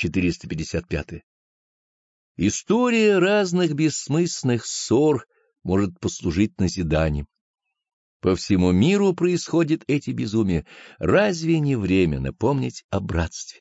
455. История разных бессмысленных ссор может послужить назиданием. По всему миру происходят эти безумия. Разве не время напомнить о братстве?